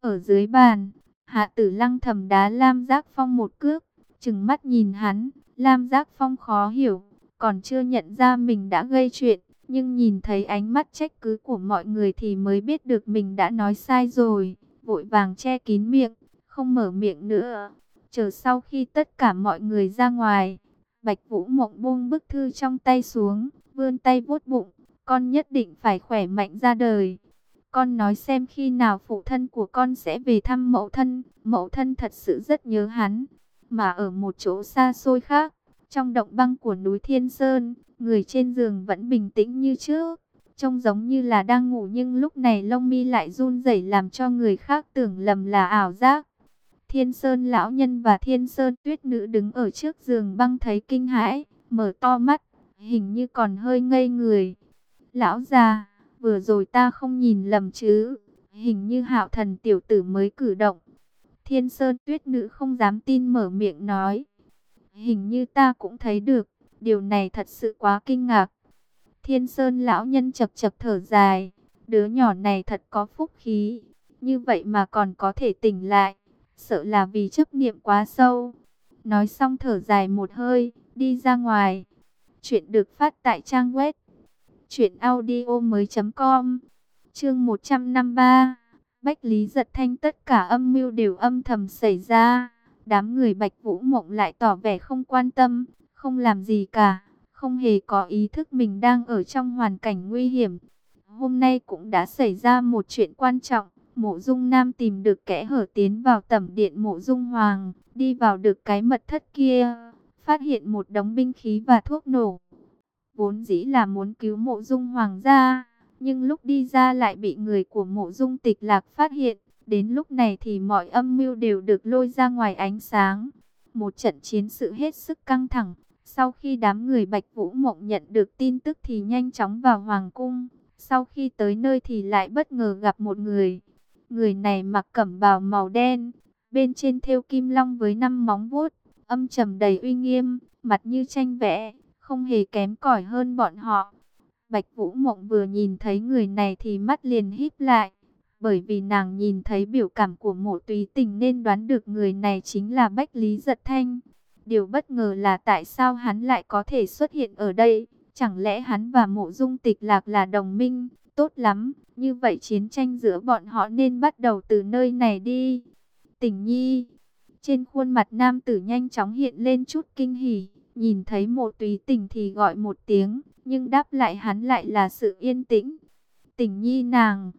Ở dưới bàn, Hạ Tử Lăng thầm đá Lam Giác Phong một cước, chừng mắt nhìn hắn, Lam Giác Phong khó hiểu, còn chưa nhận ra mình đã gây chuyện, nhưng nhìn thấy ánh mắt trách cứ của mọi người thì mới biết được mình đã nói sai rồi, vội vàng che kín miệng, không mở miệng nữa. Chờ sau khi tất cả mọi người ra ngoài, Bạch Vũ Mộng buông bức thư trong tay xuống, vươn tay vuốt bụng, con nhất định phải khỏe mạnh ra đời. Con nói xem khi nào phụ thân của con sẽ về thăm mẫu thân, mẫu thân thật sự rất nhớ hắn. Mà ở một chỗ xa xôi khác, trong động băng của núi Thiên Sơn, người trên giường vẫn bình tĩnh như trước. Trông giống như là đang ngủ nhưng lúc này lông mi lại run rẩy làm cho người khác tưởng lầm là ảo giác. Thiên Sơn lão nhân và Thiên Sơn tuyết nữ đứng ở trước giường băng thấy kinh hãi, mở to mắt, hình như còn hơi ngây người. Lão già, vừa rồi ta không nhìn lầm chứ, hình như hạo thần tiểu tử mới cử động. Thiên Sơn tuyết nữ không dám tin mở miệng nói. Hình như ta cũng thấy được, điều này thật sự quá kinh ngạc. Thiên Sơn lão nhân chập chập thở dài, đứa nhỏ này thật có phúc khí, như vậy mà còn có thể tỉnh lại, sợ là vì chấp niệm quá sâu. Nói xong thở dài một hơi, đi ra ngoài. Chuyện được phát tại trang web Chuyện audio mới com. Chương 153 Bách Lý giật thanh tất cả âm mưu đều âm thầm xảy ra. Đám người Bạch Vũ Mộng lại tỏ vẻ không quan tâm, Không làm gì cả, Không hề có ý thức mình đang ở trong hoàn cảnh nguy hiểm. Hôm nay cũng đã xảy ra một chuyện quan trọng, Mộ Dung Nam tìm được kẽ hở tiến vào tẩm điện Mộ Dung Hoàng, Đi vào được cái mật thất kia, Phát hiện một đống binh khí và thuốc nổ. Vốn dĩ là muốn cứu mộ dung hoàng gia, nhưng lúc đi ra lại bị người của mộ dung tịch lạc phát hiện. Đến lúc này thì mọi âm mưu đều được lôi ra ngoài ánh sáng. Một trận chiến sự hết sức căng thẳng. Sau khi đám người Bạch Vũ Mộng nhận được tin tức thì nhanh chóng vào Hoàng Cung. Sau khi tới nơi thì lại bất ngờ gặp một người. Người này mặc cẩm bào màu đen, bên trên thêu kim long với năm móng vuốt, âm trầm đầy uy nghiêm, mặt như tranh vẽ, không hề kém cỏi hơn bọn họ. Bạch Vũ Mộng vừa nhìn thấy người này thì mắt liền híp lại, bởi vì nàng nhìn thấy biểu cảm của mộ tùy tình nên đoán được người này chính là Bách Lý Giật Thanh. Điều bất ngờ là tại sao hắn lại có thể xuất hiện ở đây, chẳng lẽ hắn và mộ dung tịch lạc là đồng minh, tốt lắm, như vậy chiến tranh giữa bọn họ nên bắt đầu từ nơi này đi. Tình nhi, trên khuôn mặt nam tử nhanh chóng hiện lên chút kinh hỉ. Nhìn thấy mộ tùy tình thì gọi một tiếng, nhưng đáp lại hắn lại là sự yên tĩnh. Tình nhi nàng.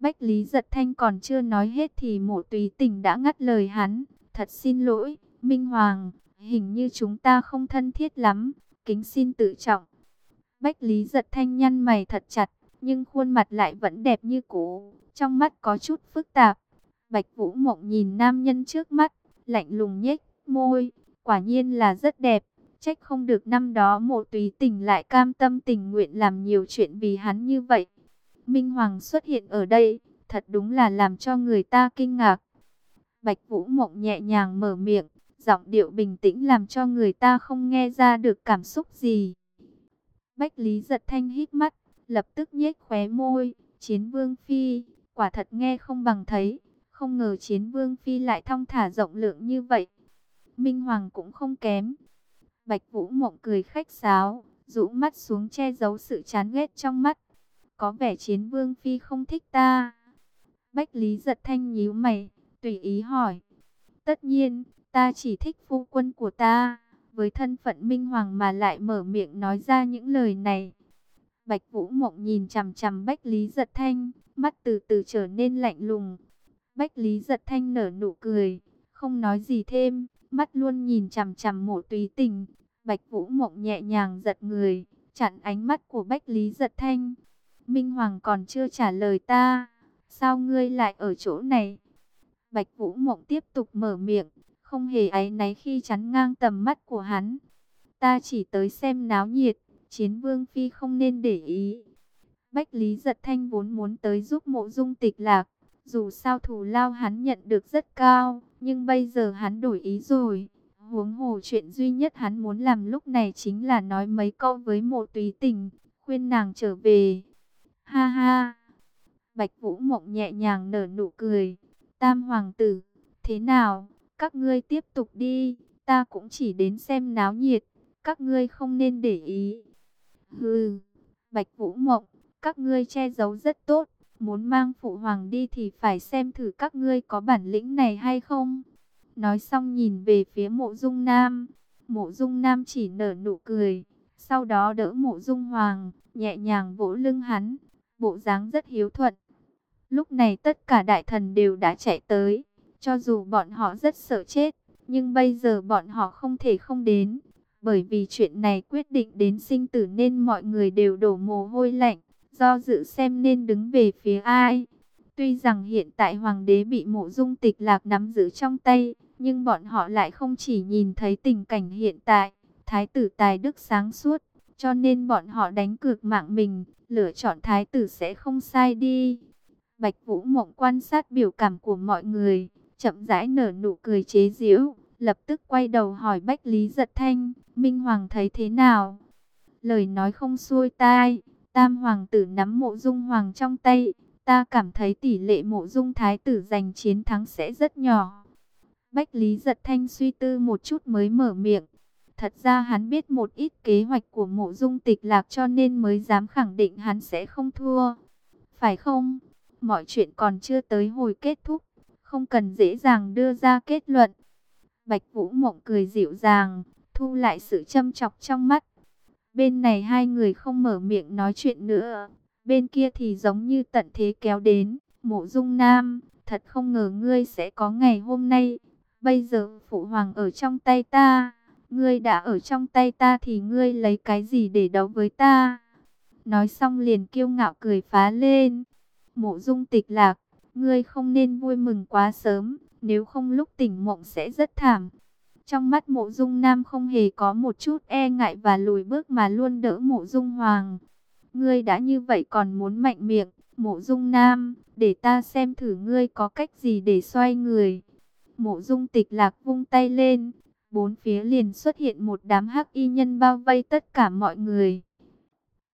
Bách Lý giật thanh còn chưa nói hết thì mộ tùy tình đã ngắt lời hắn. Thật xin lỗi, Minh Hoàng, hình như chúng ta không thân thiết lắm, kính xin tự trọng. Bách Lý giật thanh nhăn mày thật chặt, nhưng khuôn mặt lại vẫn đẹp như cũ, trong mắt có chút phức tạp. Bạch Vũ Mộng nhìn nam nhân trước mắt, lạnh lùng nhếch môi, quả nhiên là rất đẹp. Trách không được năm đó mộ túy tình lại cam tâm tình nguyện làm nhiều chuyện vì hắn như vậy. Minh Hoàng xuất hiện ở đây, thật đúng là làm cho người ta kinh ngạc. Bạch Vũ Mộng nhẹ nhàng mở miệng, giọng điệu bình tĩnh làm cho người ta không nghe ra được cảm xúc gì. Bách Lý giật thanh hít mắt, lập tức nhếch khóe môi, chiến vương phi, quả thật nghe không bằng thấy, không ngờ chiến vương phi lại thong thả rộng lượng như vậy. Minh Hoàng cũng không kém, Bạch Vũ Mộng cười khách sáo, rũ mắt xuống che giấu sự chán ghét trong mắt. Có vẻ chiến vương phi không thích ta. Bách Lý giật thanh nhíu mày, tùy ý hỏi. Tất nhiên, ta chỉ thích phu quân của ta. Với thân phận minh hoàng mà lại mở miệng nói ra những lời này. Bạch Vũ Mộng nhìn chằm chằm Bách Lý giật thanh, mắt từ từ trở nên lạnh lùng. Bách Lý giật thanh nở nụ cười, không nói gì thêm, mắt luôn nhìn chằm chằm mộ tùy tình, Bạch Vũ Mộng nhẹ nhàng giật người, chặn ánh mắt của Bách Lý Giật Thanh. Minh Hoàng còn chưa trả lời ta, sao ngươi lại ở chỗ này? Bạch Vũ Mộng tiếp tục mở miệng, không hề áy náy khi chắn ngang tầm mắt của hắn. Ta chỉ tới xem náo nhiệt, chiến vương phi không nên để ý. Bách Lý Giật Thanh vốn muốn tới giúp mộ dung tịch lạc, dù sao thù lao hắn nhận được rất cao, nhưng bây giờ hắn đổi ý rồi. Huống hồ chuyện duy nhất hắn muốn làm lúc này chính là nói mấy câu với mộ túy tình, khuyên nàng trở về. Ha ha! Bạch Vũ Mộng nhẹ nhàng nở nụ cười, Tam hoàng tử, thế nào, các ngươi tiếp tục đi, ta cũng chỉ đến xem náo nhiệt, các ngươi không nên để ý. Hừ, Bạch Vũ Mộng, các ngươi che giấu rất tốt, muốn mang phụ hoàng đi thì phải xem thử các ngươi có bản lĩnh này hay không. Nói xong nhìn về phía mộ dung nam, mộ dung nam chỉ nở nụ cười, sau đó đỡ mộ dung hoàng, nhẹ nhàng vỗ lưng hắn, bộ dáng rất hiếu thuận. Lúc này tất cả đại thần đều đã chạy tới, cho dù bọn họ rất sợ chết, nhưng bây giờ bọn họ không thể không đến. Bởi vì chuyện này quyết định đến sinh tử nên mọi người đều đổ mồ hôi lạnh, do dự xem nên đứng về phía ai. Tuy rằng hiện tại hoàng đế bị mộ dung tịch lạc nắm giữ trong tay, nhưng bọn họ lại không chỉ nhìn thấy tình cảnh hiện tại, thái tử tài đức sáng suốt, cho nên bọn họ đánh cược mạng mình, lựa chọn thái tử sẽ không sai đi. Bạch Vũ Mộng quan sát biểu cảm của mọi người, chậm rãi nở nụ cười chế giễu, lập tức quay đầu hỏi Bách Lý Giật Thanh, Minh Hoàng thấy thế nào? Lời nói không xuôi tai, Tam Hoàng tử nắm mộ dung hoàng trong tay, ta cảm thấy tỷ lệ mộ dung thái tử giành chiến thắng sẽ rất nhỏ. Bách Lý Giật Thanh suy tư một chút mới mở miệng. Thật ra hắn biết một ít kế hoạch của mộ dung tịch lạc cho nên mới dám khẳng định hắn sẽ không thua. Phải không? Mọi chuyện còn chưa tới hồi kết thúc, không cần dễ dàng đưa ra kết luận. Bạch Vũ Mộng cười dịu dàng, thu lại sự châm chọc trong mắt. Bên này hai người không mở miệng nói chuyện nữa, bên kia thì giống như tận thế kéo đến. Mộ Dung Nam, thật không ngờ ngươi sẽ có ngày hôm nay. Bây giờ phụ hoàng ở trong tay ta, ngươi đã ở trong tay ta thì ngươi lấy cái gì để đấu với ta? Nói xong liền kiêu ngạo cười phá lên. Mộ Dung Tịch Lạc, ngươi không nên vui mừng quá sớm, nếu không lúc tỉnh mộng sẽ rất thảm. Trong mắt mộ dung nam không hề có một chút e ngại và lùi bước mà luôn đỡ mộ dung hoàng. Ngươi đã như vậy còn muốn mạnh miệng, mộ dung nam, để ta xem thử ngươi có cách gì để xoay người. Mộ dung tịch lạc vung tay lên, bốn phía liền xuất hiện một đám hắc y nhân bao vây tất cả mọi người.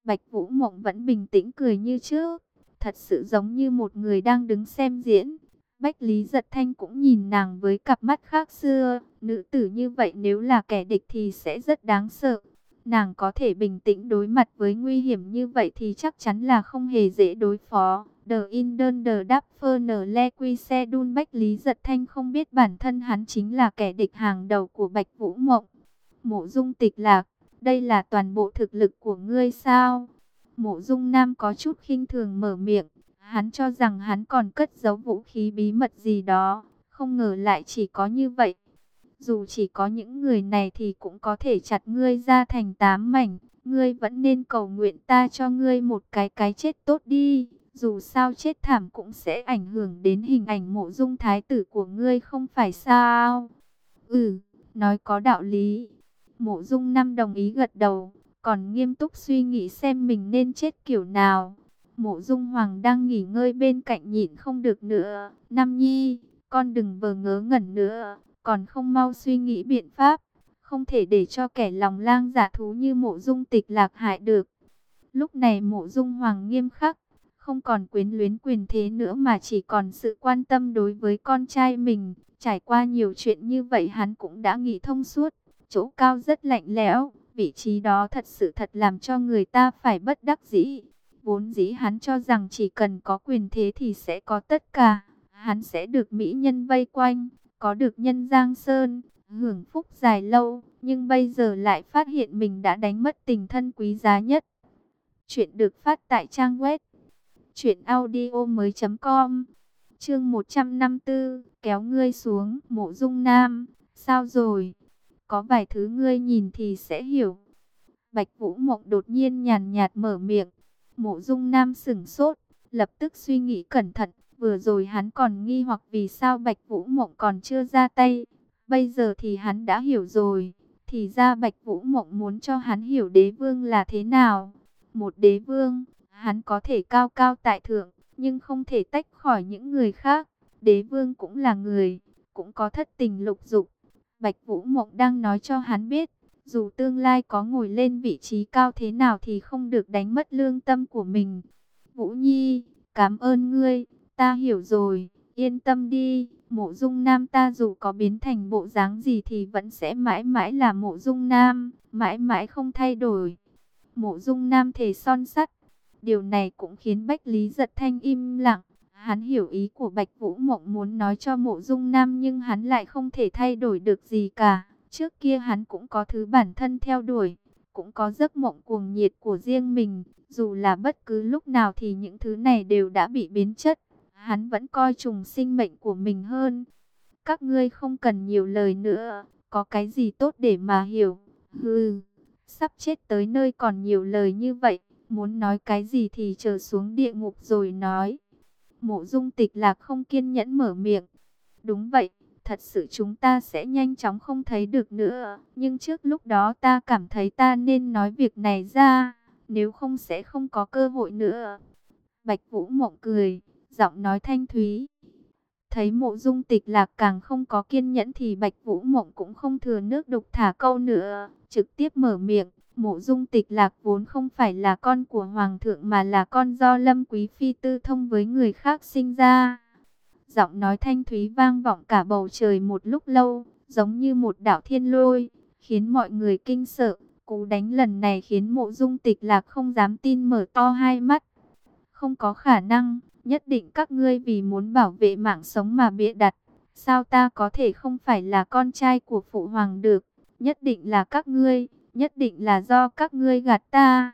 Bạch Vũ Mộng vẫn bình tĩnh cười như trước, thật sự giống như một người đang đứng xem diễn. Bách Lý Giật Thanh cũng nhìn nàng với cặp mắt khác xưa, nữ tử như vậy nếu là kẻ địch thì sẽ rất đáng sợ. Nàng có thể bình tĩnh đối mặt với nguy hiểm như vậy thì chắc chắn là không hề dễ đối phó. The Indon The Dapper Le Quy Xe Đun Bách Lý Giật Thanh không biết bản thân hắn chính là kẻ địch hàng đầu của Bạch Vũ Mộng. Mộ dung tịch lạc, đây là toàn bộ thực lực của ngươi sao? Mộ dung nam có chút khinh thường mở miệng. Hắn cho rằng hắn còn cất giấu vũ khí bí mật gì đó, không ngờ lại chỉ có như vậy. Dù chỉ có những người này thì cũng có thể chặt ngươi ra thành tám mảnh, ngươi vẫn nên cầu nguyện ta cho ngươi một cái cái chết tốt đi. Dù sao chết thảm cũng sẽ ảnh hưởng đến hình ảnh mộ dung thái tử của ngươi không phải sao? Ừ, nói có đạo lý. Mộ dung năm đồng ý gật đầu, còn nghiêm túc suy nghĩ xem mình nên chết kiểu nào. Mộ Dung Hoàng đang nghỉ ngơi bên cạnh nhịn không được nữa. Nam Nhi, con đừng vờ ngớ ngẩn nữa, còn không mau suy nghĩ biện pháp. Không thể để cho kẻ lòng lang giả thú như mộ dung tịch lạc hại được. Lúc này mộ dung hoàng nghiêm khắc, không còn quyến luyến quyền thế nữa mà chỉ còn sự quan tâm đối với con trai mình. Trải qua nhiều chuyện như vậy hắn cũng đã nghĩ thông suốt, chỗ cao rất lạnh lẽo, vị trí đó thật sự thật làm cho người ta phải bất đắc dĩ. Vốn dĩ hắn cho rằng chỉ cần có quyền thế thì sẽ có tất cả. Hắn sẽ được mỹ nhân vây quanh, có được nhân giang sơn, hưởng phúc dài lâu. Nhưng bây giờ lại phát hiện mình đã đánh mất tình thân quý giá nhất. Chuyện được phát tại trang web mới com Chương 154, kéo ngươi xuống, mộ dung nam, sao rồi? Có vài thứ ngươi nhìn thì sẽ hiểu. Bạch Vũ Mộng đột nhiên nhàn nhạt mở miệng, Mộ dung nam sửng sốt, lập tức suy nghĩ cẩn thận. Vừa rồi hắn còn nghi hoặc vì sao Bạch Vũ Mộng còn chưa ra tay. Bây giờ thì hắn đã hiểu rồi. Thì ra Bạch Vũ Mộng muốn cho hắn hiểu đế vương là thế nào. Một đế vương, hắn có thể cao cao tại thượng, nhưng không thể tách khỏi những người khác. Đế vương cũng là người, cũng có thất tình lục dục. Bạch Vũ Mộng đang nói cho hắn biết, dù tương lai có ngồi lên vị trí cao thế nào thì không được đánh mất lương tâm của mình. Vũ Nhi, cảm ơn ngươi, ta hiểu rồi. Yên tâm đi, mộ dung nam ta dù có biến thành bộ dáng gì thì vẫn sẽ mãi mãi là mộ dung nam, mãi mãi không thay đổi. Mộ dung nam thể son sắt. Điều này cũng khiến Bách Lý giật thanh im lặng. Hắn hiểu ý của Bạch Vũ Mộng muốn nói cho mộ dung nam nhưng hắn lại không thể thay đổi được gì cả. Trước kia hắn cũng có thứ bản thân theo đuổi, cũng có giấc mộng cuồng nhiệt của riêng mình. Dù là bất cứ lúc nào thì những thứ này đều đã bị biến chất. Hắn vẫn coi trùng sinh mệnh của mình hơn. Các ngươi không cần nhiều lời nữa, có cái gì tốt để mà hiểu. Hừ, sắp chết tới nơi còn nhiều lời như vậy, muốn nói cái gì thì chờ xuống địa ngục rồi nói. Mộ dung tịch lạc không kiên nhẫn mở miệng. Đúng vậy, thật sự chúng ta sẽ nhanh chóng không thấy được nữa. Nhưng trước lúc đó ta cảm thấy ta nên nói việc này ra, nếu không sẽ không có cơ hội nữa. Bạch Vũ Mộng cười, giọng nói thanh thúy. Thấy mộ dung tịch lạc càng không có kiên nhẫn thì Bạch Vũ Mộng cũng không thừa nước đục thả câu nữa, trực tiếp mở miệng. Mộ dung tịch lạc vốn không phải là con của Hoàng thượng mà là con do Lâm Quý Phi tư thông với người khác sinh ra. Giọng nói thanh thúy vang vọng cả bầu trời một lúc lâu, giống như một đạo thiên lôi, khiến mọi người kinh sợ. Cú đánh lần này khiến mộ dung tịch lạc không dám tin mở to hai mắt. Không có khả năng, nhất định các ngươi vì muốn bảo vệ mạng sống mà bịa đặt. Sao ta có thể không phải là con trai của phụ hoàng được? Nhất định là các ngươi, nhất định là do các ngươi gạt ta.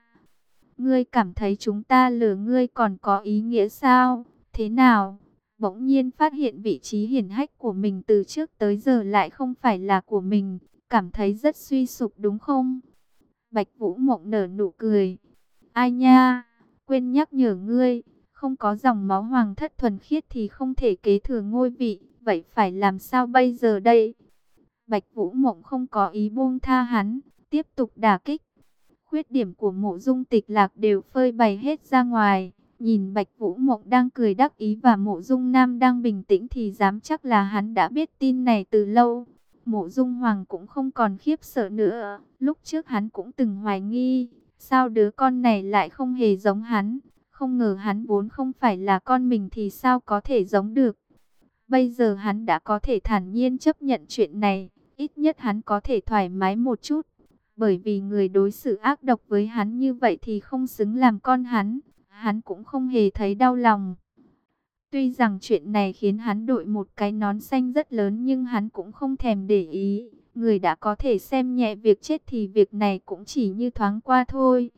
Ngươi cảm thấy chúng ta lừa ngươi còn có ý nghĩa sao? Thế nào? Bỗng nhiên phát hiện vị trí hiển hách của mình từ trước tới giờ lại không phải là của mình, cảm thấy rất suy sụp đúng không? Bạch Vũ Mộng nở nụ cười. Ai nha, quên nhắc nhở ngươi, không có dòng máu hoàng thất thuần khiết thì không thể kế thừa ngôi vị, vậy phải làm sao bây giờ đây? Bạch Vũ Mộng không có ý buông tha hắn, tiếp tục đả kích. Khuyết điểm của mộ dung tịch lạc đều phơi bày hết ra ngoài. Nhìn Bạch Vũ Mộng đang cười đắc ý và mộ dung nam đang bình tĩnh thì dám chắc là hắn đã biết tin này từ lâu. Mộ dung hoàng cũng không còn khiếp sợ nữa. Lúc trước hắn cũng từng hoài nghi, sao đứa con này lại không hề giống hắn. Không ngờ hắn vốn không phải là con mình thì sao có thể giống được. Bây giờ hắn đã có thể thản nhiên chấp nhận chuyện này. Ít nhất hắn có thể thoải mái một chút. Bởi vì người đối xử ác độc với hắn như vậy thì không xứng làm con hắn. Hắn cũng không hề thấy đau lòng. Tuy rằng chuyện này khiến hắn đội một cái nón xanh rất lớn nhưng hắn cũng không thèm để ý. Người đã có thể xem nhẹ việc chết thì việc này cũng chỉ như thoáng qua thôi.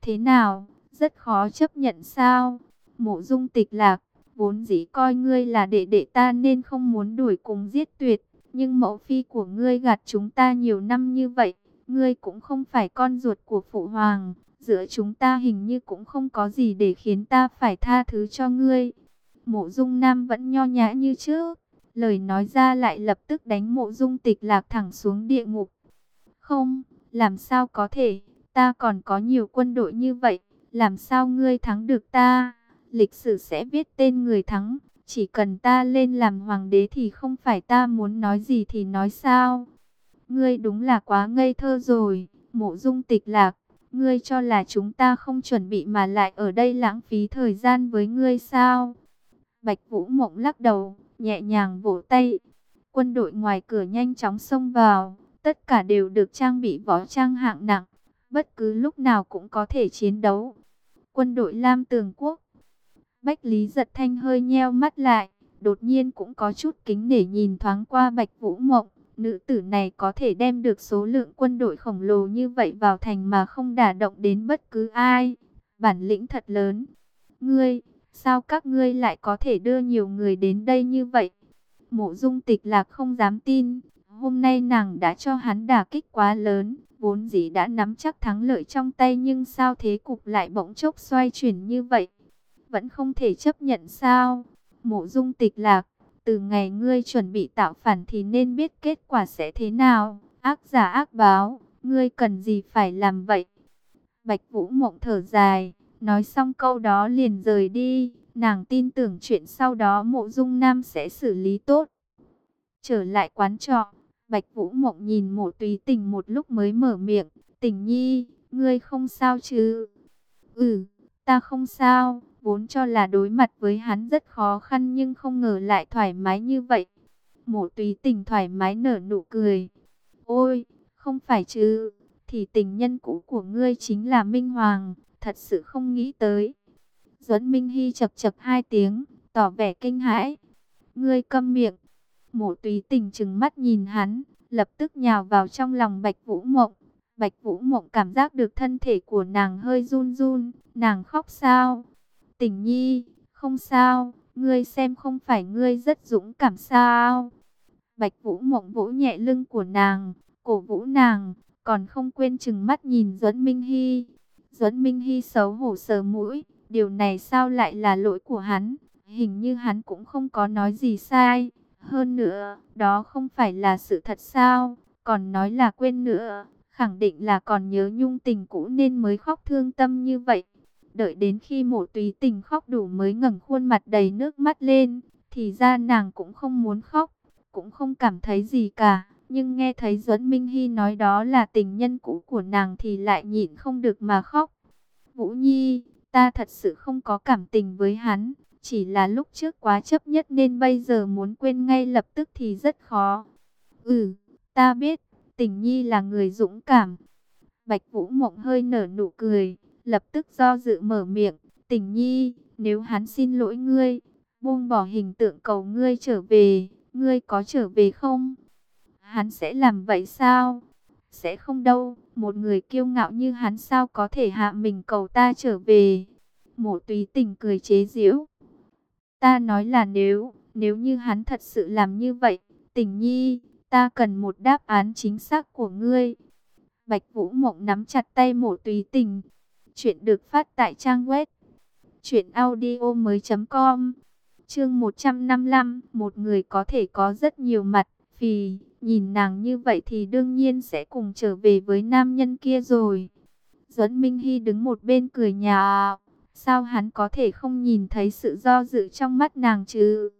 Thế nào, rất khó chấp nhận sao? Mộ dung tịch lạc, vốn dĩ coi ngươi là đệ đệ ta nên không muốn đuổi cùng giết tuyệt. Nhưng mẫu phi của ngươi gạt chúng ta nhiều năm như vậy, ngươi cũng không phải con ruột của phụ hoàng. Giữa chúng ta hình như cũng không có gì để khiến ta phải tha thứ cho ngươi. Mộ dung nam vẫn nho nhã như trước. Lời nói ra lại lập tức đánh mộ dung tịch lạc thẳng xuống địa ngục. Không, làm sao có thể, ta còn có nhiều quân đội như vậy, làm sao ngươi thắng được ta? Lịch sử sẽ viết tên người thắng, chỉ cần ta lên làm hoàng đế thì không phải ta muốn nói gì thì nói sao? Ngươi đúng là quá ngây thơ rồi, mộ dung tịch lạc. Ngươi cho là chúng ta không chuẩn bị mà lại ở đây lãng phí thời gian với ngươi sao? Bạch Vũ Mộng lắc đầu, nhẹ nhàng vỗ tay. Quân đội ngoài cửa nhanh chóng xông vào, tất cả đều được trang bị võ trang hạng nặng, bất cứ lúc nào cũng có thể chiến đấu. Quân đội Lam Tường Quốc Bách Lý giật thanh hơi nheo mắt lại, đột nhiên cũng có chút kính để nhìn thoáng qua Bạch Vũ Mộng. Nữ tử này có thể đem được số lượng quân đội khổng lồ như vậy vào thành mà không đả động đến bất cứ ai. Bản lĩnh thật lớn. Ngươi, sao các ngươi lại có thể đưa nhiều người đến đây như vậy? Mộ dung tịch lạc không dám tin. Hôm nay nàng đã cho hắn đả kích quá lớn. Vốn dĩ đã nắm chắc thắng lợi trong tay nhưng sao thế cục lại bỗng chốc xoay chuyển như vậy? Vẫn không thể chấp nhận sao? Mộ dung tịch lạc từ ngày ngươi chuẩn bị tạo phản thì nên biết kết quả sẽ thế nào. Ác giả ác báo, ngươi cần gì phải làm vậy? Bạch Vũ Mộng thở dài, nói xong câu đó liền rời đi. Nàng tin tưởng chuyện sau đó mộ dung nam sẽ xử lý tốt. Trở lại quán trọ, Bạch Vũ Mộng nhìn mộ tùy tình một lúc mới mở miệng. Tình nhi, ngươi không sao chứ? Ừ, ta không sao, vốn cho là đối mặt với hắn rất khó khăn nhưng không ngờ lại thoải mái như vậy. Mộ tùy tình thoải mái nở nụ cười. Ôi, không phải chứ, thì tình nhân cũ của ngươi chính là Minh Hoàng, thật sự không nghĩ tới. Duẫn Minh Hy chập chập hai tiếng, tỏ vẻ kinh hãi. Ngươi câm miệng. Mộ tùy tình chừng mắt nhìn hắn, lập tức nhào vào trong lòng Bạch Vũ Mộng. Bạch Vũ Mộng cảm giác được thân thể của nàng hơi run run, nàng khóc sao? Tình nhi, không sao, ngươi xem không phải ngươi rất dũng cảm sao? Bạch Vũ Mộng vỗ nhẹ lưng của nàng, cổ vũ nàng, còn không quên chừng mắt nhìn Duẫn Minh Hy. Duẫn Minh Hy xấu hổ sờ mũi, điều này sao lại là lỗi của hắn? Hình như hắn cũng không có nói gì sai. Hơn nữa, đó không phải là sự thật sao? Còn nói là quên nữa, khẳng định là còn nhớ nhung tình cũ nên mới khóc thương tâm như vậy. Đợi đến khi mộ tùy tình khóc đủ mới ngẩng khuôn mặt đầy nước mắt lên, thì ra nàng cũng không muốn khóc, cũng không cảm thấy gì cả. Nhưng nghe thấy Duẫn Minh Hy nói đó là tình nhân cũ của nàng thì lại nhịn không được mà khóc. Vũ Nhi, ta thật sự không có cảm tình với hắn, chỉ là lúc trước quá chấp nhất nên bây giờ muốn quên ngay lập tức thì rất khó. Ừ, ta biết, tình nhi là người dũng cảm. Bạch Vũ Mộng hơi nở nụ cười, lập tức do dự mở miệng. Tình nhi, nếu hắn xin lỗi ngươi, buông bỏ hình tượng cầu ngươi trở về, ngươi có trở về không? Hắn sẽ làm vậy sao? Sẽ không đâu, một người kiêu ngạo như hắn sao có thể hạ mình cầu ta trở về? Mộ tùy tình cười chế giễu. Ta nói là nếu, nếu như hắn thật sự làm như vậy, tình nhi, ta cần một đáp án chính xác của ngươi. Bạch Vũ Mộng nắm chặt tay mộ tùy tình. Chuyện được phát tại trang web audio mới com Chương 155, một người có thể có rất nhiều mặt, vì nhìn nàng như vậy thì đương nhiên sẽ cùng trở về với nam nhân kia rồi. Duẫn Minh Hy đứng một bên cười nhà, sao hắn có thể không nhìn thấy sự do dự trong mắt nàng chứ?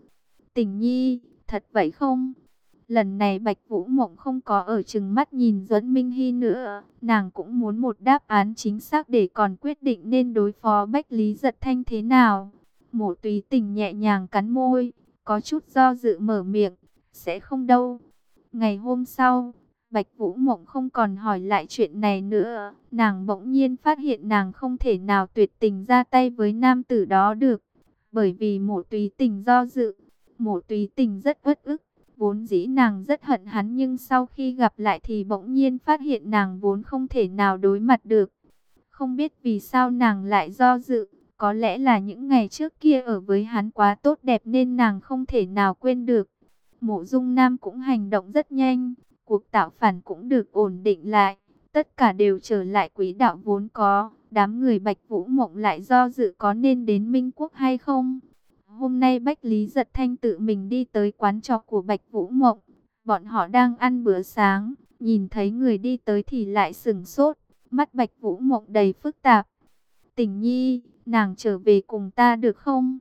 Tình nhi, thật vậy không? Lần này Bạch Vũ Mộng không có ở chừng mắt nhìn Duẫn Minh Hy nữa, nàng cũng muốn một đáp án chính xác để còn quyết định nên đối phó Bách Lý Giật Thanh thế nào. Mộ tùy tình nhẹ nhàng cắn môi, có chút do dự mở miệng, sẽ không đâu. Ngày hôm sau, Bạch Vũ Mộng không còn hỏi lại chuyện này nữa, nàng bỗng nhiên phát hiện nàng không thể nào tuyệt tình ra tay với nam tử đó được, bởi vì mộ tùy tình do dự, mộ tùy tình rất uất ức Vốn dĩ nàng rất hận hắn nhưng sau khi gặp lại thì bỗng nhiên phát hiện nàng vốn không thể nào đối mặt được. Không biết vì sao nàng lại do dự, có lẽ là những ngày trước kia ở với hắn quá tốt đẹp nên nàng không thể nào quên được. Mộ dung nam cũng hành động rất nhanh, cuộc tạo phản cũng được ổn định lại, tất cả đều trở lại quỹ đạo vốn có. Đám người Bạch Vũ Mộng lại do dự có nên đến Minh Quốc hay không? Hôm nay Bách Lý Giật Thanh tự mình đi tới quán trọ của Bạch Vũ Mộng. Bọn họ đang ăn bữa sáng, nhìn thấy người đi tới thì lại sừng sốt. Mắt Bạch Vũ Mộng đầy phức tạp. Tình nhi, nàng trở về cùng ta được không?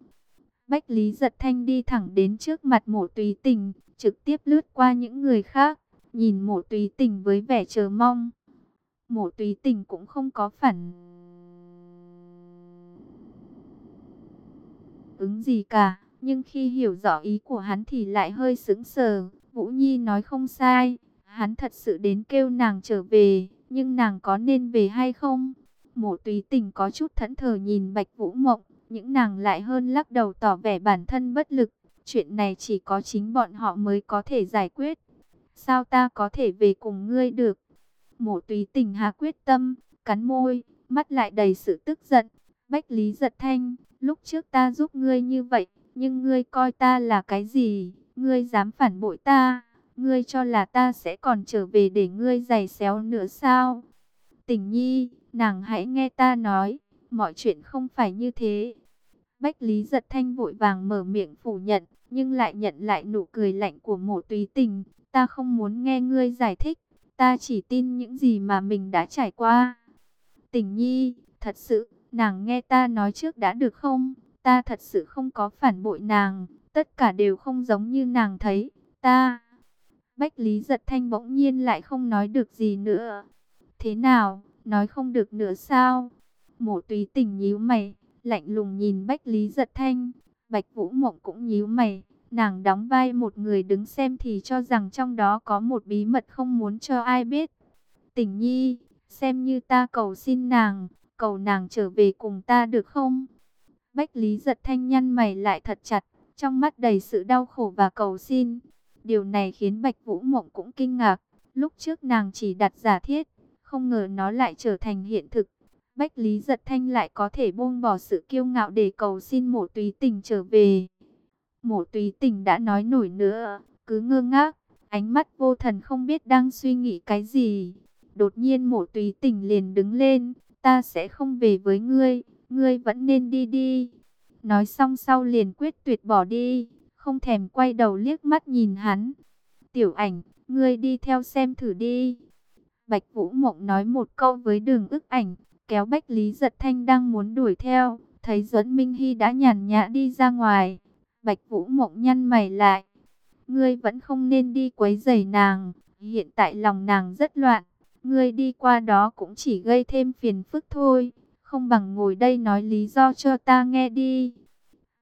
Bách Lý Giật Thanh đi thẳng đến trước mặt mộ tùy tình, trực tiếp lướt qua những người khác, nhìn mộ tùy tình với vẻ chờ mong. Mộ tùy tình cũng không có phản ứng gì cả. Nhưng khi hiểu rõ ý của hắn thì lại hơi sững sờ. Vũ Nhi nói không sai. Hắn thật sự đến kêu nàng trở về. Nhưng nàng có nên về hay không? Mộ tùy tình có chút thẫn thờ nhìn Bạch Vũ Mộng. Những nàng lại hơn lắc đầu tỏ vẻ bản thân bất lực. Chuyện này chỉ có chính bọn họ mới có thể giải quyết. Sao ta có thể về cùng ngươi được? Mộ tùy tình hà quyết tâm, cắn môi, mắt lại đầy sự tức giận. Bách Lý giật thanh, Lúc trước ta giúp ngươi như vậy, nhưng ngươi coi ta là cái gì? Ngươi dám phản bội ta? Ngươi cho là ta sẽ còn trở về để ngươi giày xéo nữa sao? Tình nhi, nàng hãy nghe ta nói, mọi chuyện không phải như thế. Bách Lý giật thanh vội vàng mở miệng phủ nhận, nhưng lại nhận lại nụ cười lạnh của mộ túy tình. Ta không muốn nghe ngươi giải thích, ta chỉ tin những gì mà mình đã trải qua. Tình nhi, thật sự, Nàng nghe ta nói trước đã được không? Ta thật sự không có phản bội nàng. Tất cả đều không giống như nàng thấy. Ta... Bách Lý giật thanh bỗng nhiên lại không nói được gì nữa. Thế nào? Nói không được nữa sao? Mộ tùy tình nhíu mày. lạnh lùng nhìn Bách Lý Giật Thanh. Bạch Vũ Mộng cũng nhíu mày, nàng đóng vai một người đứng xem thì cho rằng trong đó có một bí mật không muốn cho ai biết. Tình nhi, xem như ta cầu xin nàng, cầu nàng trở về cùng ta được không? Bách Lý Giật Thanh nhăn mày lại thật chặt, trong mắt đầy sự đau khổ và cầu xin. Điều này khiến Bạch Vũ Mộng cũng kinh ngạc, lúc trước nàng chỉ đặt giả thiết, không ngờ nó lại trở thành hiện thực. Bách Lý Giật Thanh lại có thể buông bỏ sự kiêu ngạo để cầu xin mổ tùy tình trở về. Mổ tùy tình đã nói nổi nữa, cứ ngơ ngác, ánh mắt vô thần không biết đang suy nghĩ cái gì. Đột nhiên mổ tùy tình liền đứng lên, ta sẽ không về với ngươi, ngươi vẫn nên đi đi. Nói xong sau liền quyết tuyệt bỏ đi, không thèm quay đầu liếc mắt nhìn hắn. Tiểu ảnh, ngươi đi theo xem thử đi. Bạch Vũ Mộng nói một câu với đường ức ảnh, kéo Bách Lý Giật Thanh đang muốn đuổi theo, thấy Duẫn Minh Hy đã nhàn nhã đi ra ngoài. Bạch Vũ Mộng nhăn mày lại, ngươi vẫn không nên đi quấy rầy nàng, hiện tại lòng nàng rất loạn, ngươi đi qua đó cũng chỉ gây thêm phiền phức thôi, không bằng ngồi đây nói lý do cho ta nghe đi.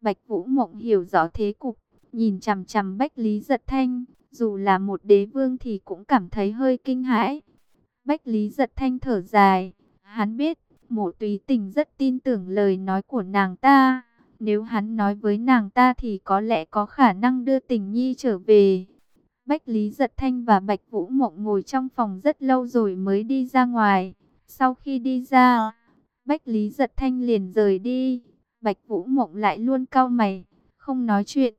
Bạch Vũ Mộng hiểu rõ thế cục, nhìn chằm chằm Bách Lý Giật Thanh, dù là một đế vương thì cũng cảm thấy hơi kinh hãi. Bách Lý Giật Thanh thở dài, Hắn biết, mộ tùy tình rất tin tưởng lời nói của nàng ta. Nếu hắn nói với nàng ta thì có lẽ có khả năng đưa tình nhi trở về. Bách Lý Giật Thanh và Bạch Vũ Mộng ngồi trong phòng rất lâu rồi mới đi ra ngoài. Sau khi đi ra, Bách Lý Giật Thanh liền rời đi. Bạch Vũ Mộng lại luôn cau mày, không nói chuyện.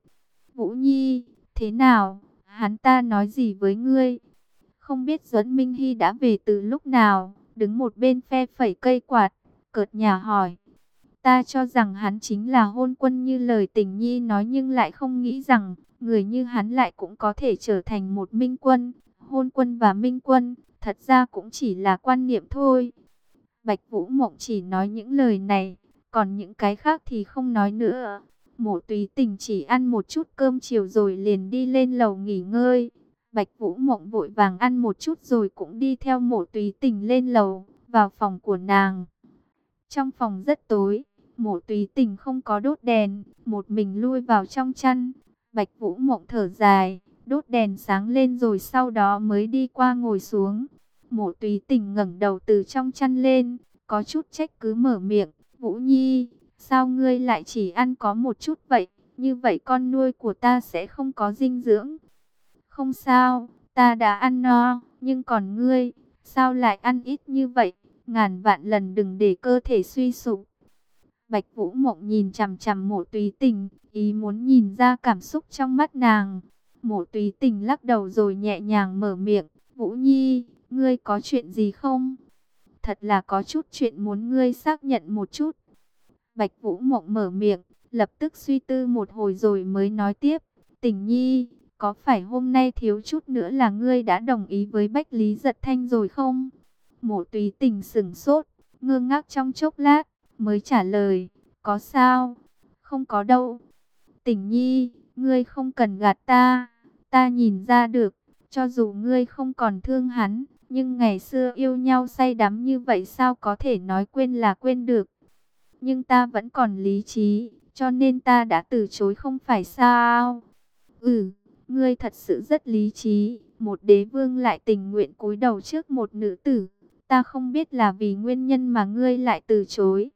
Vũ Nhi, thế nào? Hắn ta nói gì với ngươi? Không biết Duẫn Minh Hy đã về từ lúc nào? đứng một bên phe phẩy cây quạt, cợt nhà hỏi. Ta cho rằng hắn chính là hôn quân như lời tình nhi nói nhưng lại không nghĩ rằng người như hắn lại cũng có thể trở thành một minh quân. Hôn quân và minh quân, thật ra cũng chỉ là quan niệm thôi. Bạch Vũ Mộng chỉ nói những lời này, còn những cái khác thì không nói nữa. Mộ tùy tình chỉ ăn một chút cơm chiều rồi liền đi lên lầu nghỉ ngơi. Bạch Vũ Mộng vội vàng ăn một chút rồi cũng đi theo mộ tùy tình lên lầu, vào phòng của nàng. Trong phòng rất tối, mộ tùy tình không có đốt đèn, một mình lui vào trong chăn. Bạch Vũ Mộng thở dài, đốt đèn sáng lên rồi sau đó mới đi qua ngồi xuống. Mộ tùy tình ngẩng đầu từ trong chăn lên, có chút trách cứ mở miệng. Vũ Nhi, sao ngươi lại chỉ ăn có một chút vậy? Như vậy con nuôi của ta sẽ không có dinh dưỡng. Không sao, ta đã ăn no, nhưng còn ngươi, sao lại ăn ít như vậy? Ngàn vạn lần đừng để cơ thể suy sụp. Bạch Vũ Mộng nhìn chằm chằm mộ tùy tình, ý muốn nhìn ra cảm xúc trong mắt nàng. Mộ tùy tình lắc đầu rồi nhẹ nhàng mở miệng. Vũ Nhi, ngươi có chuyện gì không? Thật là có chút chuyện muốn ngươi xác nhận một chút. Bạch Vũ Mộng mở miệng, lập tức suy tư một hồi rồi mới nói tiếp. Tình Nhi, có phải hôm nay thiếu chút nữa là ngươi đã đồng ý với Bách Lý Giật Thanh rồi không? Mộ tùy tình sững sốt, ngơ ngác trong chốc lát, mới trả lời, có sao? Không có đâu. Tình nhi, ngươi không cần gạt ta, ta nhìn ra được, cho dù ngươi không còn thương hắn, nhưng ngày xưa yêu nhau say đắm như vậy sao có thể nói quên là quên được. Nhưng ta vẫn còn lý trí, cho nên ta đã từ chối không phải sao? Ừ. Ngươi thật sự rất lý trí, một đế vương lại tình nguyện cúi đầu trước một nữ tử. Ta không biết là vì nguyên nhân mà ngươi lại từ chối.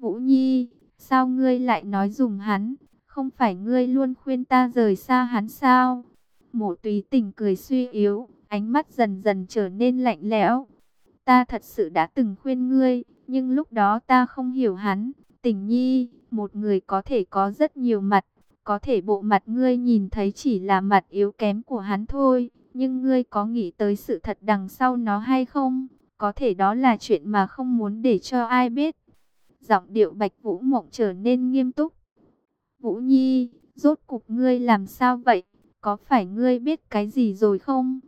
Vũ Nhi, sao ngươi lại nói dùng hắn? Không phải ngươi luôn khuyên ta rời xa hắn sao? Mộ tùy tình cười suy yếu, ánh mắt dần dần trở nên lạnh lẽo. Ta thật sự đã từng khuyên ngươi, nhưng lúc đó ta không hiểu hắn. Tình nhi, một người có thể có rất nhiều mặt, có thể bộ mặt ngươi nhìn thấy chỉ là mặt yếu kém của hắn thôi, nhưng ngươi có nghĩ tới sự thật đằng sau nó hay không? Có thể đó là chuyện mà không muốn để cho ai biết. Giọng điệu Bạch Vũ Mộng trở nên nghiêm túc. Vũ Nhi, rốt cục ngươi làm sao vậy? Có phải ngươi biết cái gì rồi không?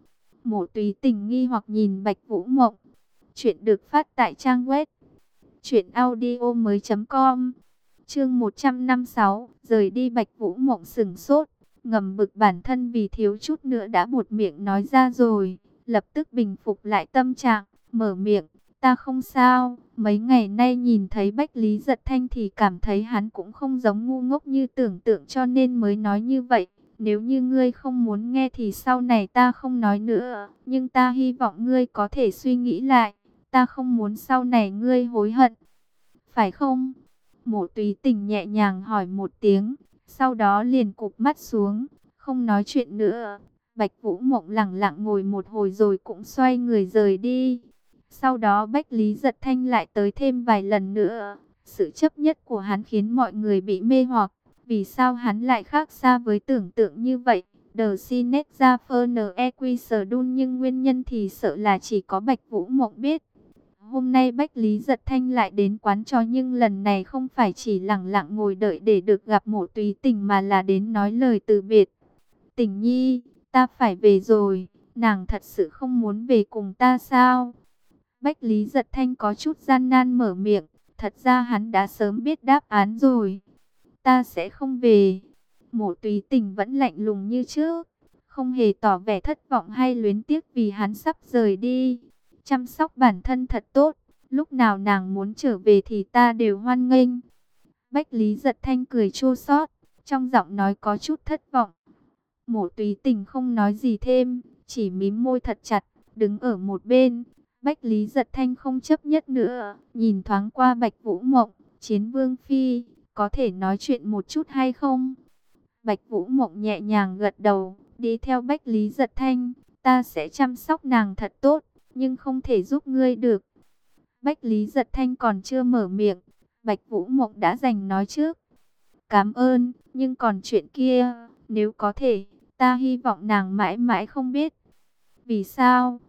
Mộ tùy tình nghi hoặc nhìn Bạch Vũ Mộng. Chuyện được phát tại trang web. Chuyện audio mới.com Chương 156, rời đi Bạch Vũ Mộng sừng sốt, ngầm bực bản thân vì thiếu chút nữa đã buột miệng nói ra rồi, lập tức bình phục lại tâm trạng, mở miệng, ta không sao, mấy ngày nay nhìn thấy Bách Lý Giật Thanh thì cảm thấy hắn cũng không giống ngu ngốc như tưởng tượng cho nên mới nói như vậy. Nếu như ngươi không muốn nghe thì sau này ta không nói nữa, nhưng ta hy vọng ngươi có thể suy nghĩ lại, ta không muốn sau này ngươi hối hận. Phải không? Mộ tùy tình nhẹ nhàng hỏi một tiếng, sau đó liền cụp mắt xuống, không nói chuyện nữa. Bạch Vũ Mộng lặng lặng ngồi một hồi rồi cũng xoay người rời đi. Sau đó Bách Lý Giật Thanh lại tới thêm vài lần nữa. Sự chấp nhất của hắn khiến mọi người bị mê hoặc. Vì sao hắn lại khác xa với tưởng tượng như vậy? The Sinet ra Equi đun nhưng nguyên nhân thì sợ là chỉ có Bạch Vũ Mộng biết. Hôm nay Bách Lý Giật Thanh lại đến quán cho nhưng lần này không phải chỉ lặng lặng ngồi đợi để được gặp mộ tùy tình mà là đến nói lời từ biệt. Tình nhi, ta phải về rồi, nàng thật sự không muốn về cùng ta sao? Bách Lý Giật Thanh có chút gian nan mở miệng, thật ra hắn đã sớm biết đáp án rồi. Ta sẽ không về. Mộ tùy tình vẫn lạnh lùng như trước, không hề tỏ vẻ thất vọng hay luyến tiếc vì hắn sắp rời đi. Chăm sóc bản thân thật tốt, lúc nào nàng muốn trở về thì ta đều hoan nghênh. Bách Lý Giật Thanh cười chua xót, trong giọng nói có chút thất vọng. Mộ tùy tình không nói gì thêm, chỉ mím môi thật chặt, đứng ở một bên. Bách Lý giật thanh không chấp nhất nữa, nhìn thoáng qua Bạch Vũ Mộng, chiến vương phi, có thể nói chuyện một chút hay không? Bạch Vũ Mộng nhẹ nhàng gật đầu, đi theo Bách Lý giật thanh, ta sẽ chăm sóc nàng thật tốt, nhưng không thể giúp ngươi được. Bách Lý giật thanh còn chưa mở miệng, Bạch Vũ Mộng đã giành nói trước. Cảm ơn, nhưng còn chuyện kia, nếu có thể, ta hy vọng nàng mãi mãi không biết. Vì sao?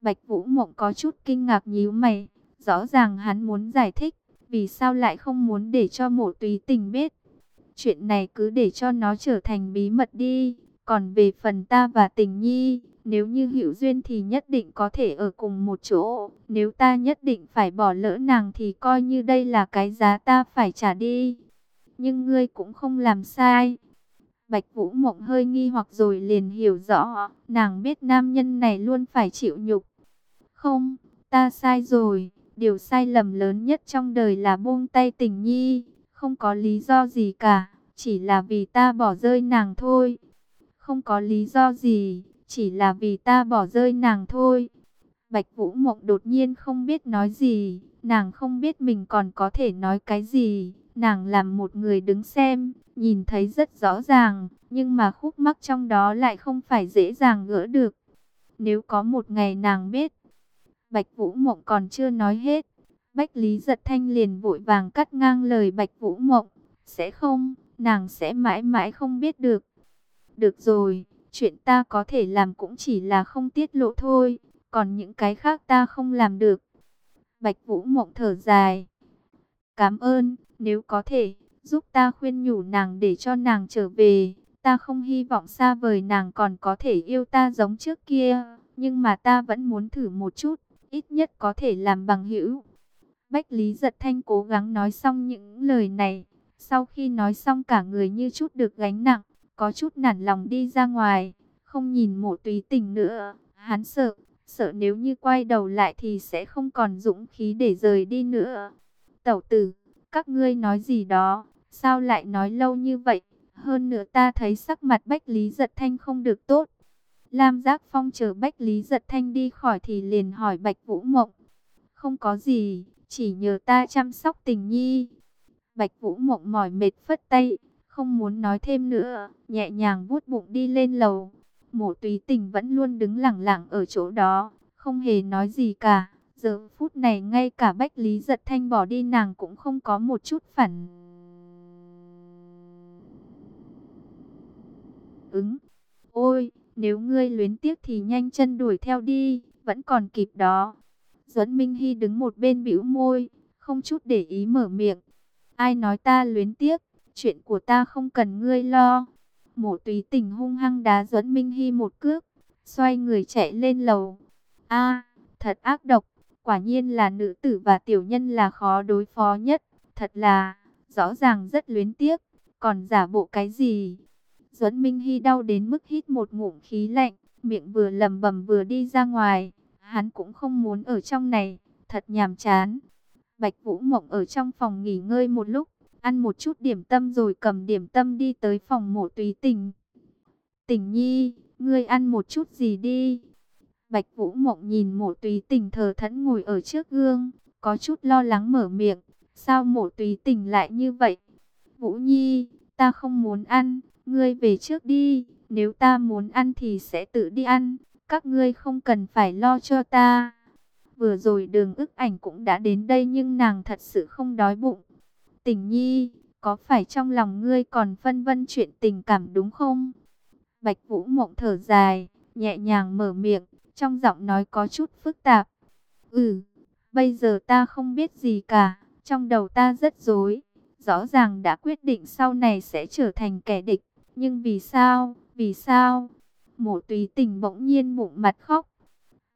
Bạch Vũ Mộng có chút kinh ngạc nhíu mày, rõ ràng hắn muốn giải thích, vì sao lại không muốn để cho mộ tùy tình biết. Chuyện này cứ để cho nó trở thành bí mật đi, còn về phần ta và tình nhi, nếu như hữu duyên thì nhất định có thể ở cùng một chỗ, nếu ta nhất định phải bỏ lỡ nàng thì coi như đây là cái giá ta phải trả đi. Nhưng ngươi cũng không làm sai. Bạch Vũ Mộng hơi nghi hoặc rồi liền hiểu rõ, nàng biết nam nhân này luôn phải chịu nhục. Không, ta sai rồi, điều sai lầm lớn nhất trong đời là buông tay tình nhi, không có lý do gì cả, chỉ là vì ta bỏ rơi nàng thôi. Không có lý do gì, chỉ là vì ta bỏ rơi nàng thôi. Bạch Vũ Mộng đột nhiên không biết nói gì, nàng không biết mình còn có thể nói cái gì, nàng làm một người đứng xem, nhìn thấy rất rõ ràng, nhưng mà khúc mắc trong đó lại không phải dễ dàng gỡ được. Nếu có một ngày nàng biết, Bạch Vũ Mộng còn chưa nói hết, Bách Lý Giật Thanh liền vội vàng cắt ngang lời Bạch Vũ Mộng, sẽ không, nàng sẽ mãi mãi không biết được. Được rồi, chuyện ta có thể làm cũng chỉ là không tiết lộ thôi, còn những cái khác ta không làm được. Bạch Vũ Mộng thở dài. Cảm ơn, nếu có thể, giúp ta khuyên nhủ nàng để cho nàng trở về. Ta không hy vọng xa vời nàng còn có thể yêu ta giống trước kia, nhưng mà ta vẫn muốn thử một chút, ít nhất có thể làm bằng hữu. Bách Lý Giật Thanh cố gắng nói xong những lời này, sau khi nói xong cả người như chút được gánh nặng, có chút nản lòng đi ra ngoài, không nhìn mộ tùy tình nữa, hắn sợ, sợ nếu như quay đầu lại thì sẽ không còn dũng khí để rời đi nữa. Tẩu tử, các ngươi nói gì đó, sao lại nói lâu như vậy? Hơn nữa ta thấy sắc mặt Bách Lý Giật Thanh không được tốt. Lam Giác Phong chờ Bách Lý Giật Thanh đi khỏi thì liền hỏi Bạch Vũ Mộng. Không có gì, chỉ nhờ ta chăm sóc tình nhi. Bạch Vũ Mộng mỏi mệt phất tay, không muốn nói thêm nữa, nhẹ nhàng vuốt bụng đi lên lầu. Mộ tùy tình vẫn luôn đứng lặng lặng ở chỗ đó, không hề nói gì cả. Giờ phút này ngay cả Bách Lý Giật Thanh bỏ đi nàng cũng không có một chút phản ứng. Ôi, nếu ngươi luyến tiếc thì nhanh chân đuổi theo đi, vẫn còn kịp đó. Duẫn Minh Hy đứng một bên bĩu môi, không chút để ý mở miệng. Ai nói ta luyến tiếc, chuyện của ta không cần ngươi lo. Mộ tùy tình hung hăng đá Duẫn Minh Hy một cước, xoay người chạy lên lầu. A, thật ác độc, quả nhiên là nữ tử và tiểu nhân là khó đối phó nhất. Thật là, rõ ràng rất luyến tiếc, còn giả bộ cái gì? Duẫn Minh Hy đau đến mức hít một ngụm khí lạnh, miệng vừa lầm bầm vừa đi ra ngoài. Hắn cũng không muốn ở trong này, thật nhàm chán. Bạch Vũ Mộng ở trong phòng nghỉ ngơi một lúc, ăn một chút điểm tâm rồi cầm điểm tâm đi tới phòng mộ tùy tình. Tình nhi, ngươi ăn một chút gì đi. Bạch Vũ Mộng nhìn mộ tùy tình thờ thẫn ngồi ở trước gương, có chút lo lắng mở miệng. Sao mộ tùy tình lại như vậy? Vũ Nhi, ta không muốn ăn, ngươi về trước đi. Nếu ta muốn ăn thì sẽ tự đi ăn, các ngươi không cần phải lo cho ta. Vừa rồi đường ức ảnh cũng đã đến đây nhưng nàng thật sự không đói bụng. Tình Nhi, có phải trong lòng ngươi còn phân vân chuyện tình cảm đúng không? Bạch Vũ Mộng thở dài, nhẹ nhàng mở miệng, trong giọng nói có chút phức tạp. Ừ, bây giờ ta không biết gì cả, trong đầu ta rất rối. Rõ ràng đã quyết định sau này sẽ trở thành kẻ địch, nhưng vì sao, vì sao? Mộ tùy tình bỗng nhiên bụng mặt khóc.